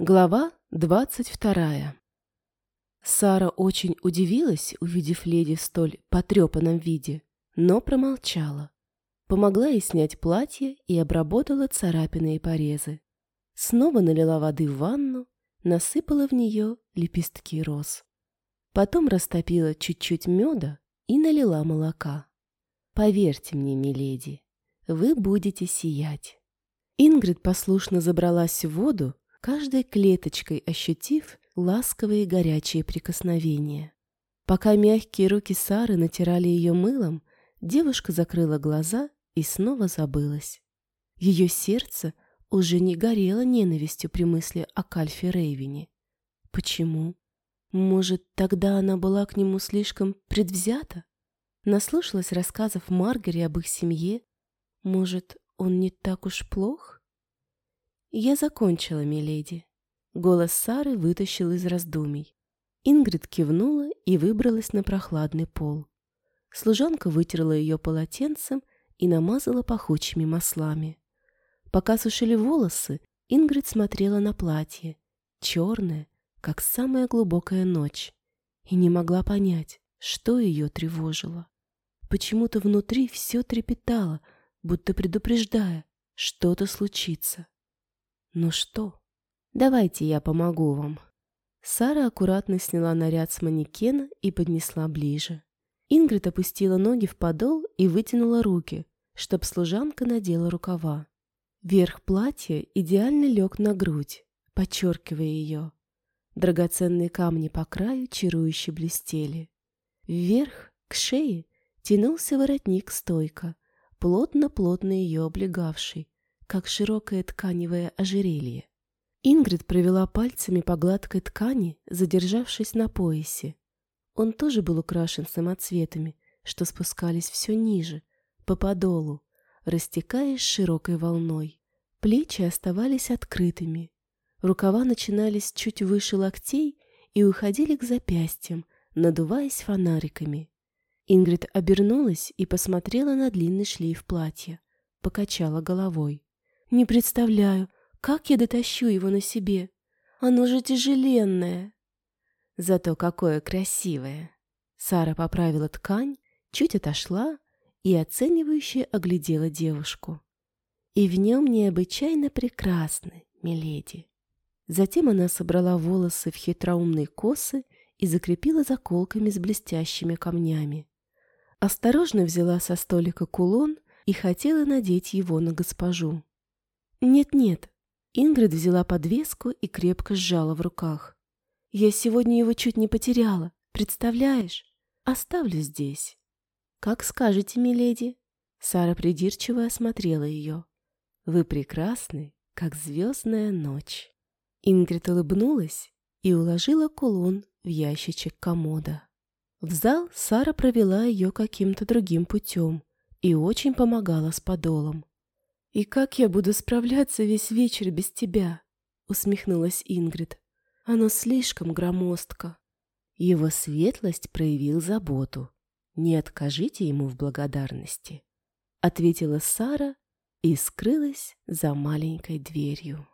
Глава двадцать вторая. Сара очень удивилась, увидев леди в столь потрепанном виде, но промолчала. Помогла ей снять платье и обработала царапины и порезы. Снова налила воды в ванну, насыпала в нее лепестки роз. Потом растопила чуть-чуть меда и налила молока. «Поверьте мне, миледи, вы будете сиять». Ингрид послушно забралась в воду каждой клеточкой ощутив ласковые горячие прикосновения. Пока мягкие руки Сары натирали ее мылом, девушка закрыла глаза и снова забылась. Ее сердце уже не горело ненавистью при мысли о Кальфе Рейвине. Почему? Может, тогда она была к нему слишком предвзята? Наслушалась рассказов Маргари об их семье. Может, он не так уж плох? «Я закончила, миледи». Голос Сары вытащил из раздумий. Ингрид кивнула и выбралась на прохладный пол. Служанка вытерла ее полотенцем и намазала пахучими маслами. Пока сушили волосы, Ингрид смотрела на платье, черное, как самая глубокая ночь, и не могла понять, что ее тревожило. Почему-то внутри все трепетало, будто предупреждая, что-то случится. «Ну что? Давайте я помогу вам». Сара аккуратно сняла наряд с манекена и поднесла ближе. Ингрид опустила ноги в подол и вытянула руки, чтоб служанка надела рукава. Верх платья идеально лег на грудь, подчеркивая ее. Драгоценные камни по краю чарующе блестели. Вверх, к шее, тянулся воротник стойка, плотно-плотно ее облегавший, как широкое тканевое ожерелье. Ингрид провела пальцами по гладкой ткани, задержавшись на поясе. Он тоже был украшен самоцветами, что спускались все ниже, по подолу, растекаясь широкой волной. Плечи оставались открытыми. Рукава начинались чуть выше локтей и уходили к запястьям, надуваясь фонариками. Ингрид обернулась и посмотрела на длинный шлейф платья, покачала головой. Не представляю, как я дотащу его на себе. Оно же тяжеленное. Зато какое красивое. Сара поправила ткань, чуть отошла и оценивающе оглядела девушку. И в нем необычайно прекрасны, миледи. Затем она собрала волосы в хитроумные косы и закрепила заколками с блестящими камнями. Осторожно взяла со столика кулон и хотела надеть его на госпожу. «Нет-нет». Ингрид взяла подвеску и крепко сжала в руках. «Я сегодня его чуть не потеряла. Представляешь? Оставлю здесь». «Как скажете, миледи». Сара придирчиво осмотрела ее. «Вы прекрасны, как звездная ночь». Ингрид улыбнулась и уложила кулон в ящичек комода. В зал Сара провела ее каким-то другим путем и очень помогала с подолом. «И как я буду справляться весь вечер без тебя?» — усмехнулась Ингрид. «Оно слишком громоздко». Его светлость проявил заботу. «Не откажите ему в благодарности», — ответила Сара и скрылась за маленькой дверью.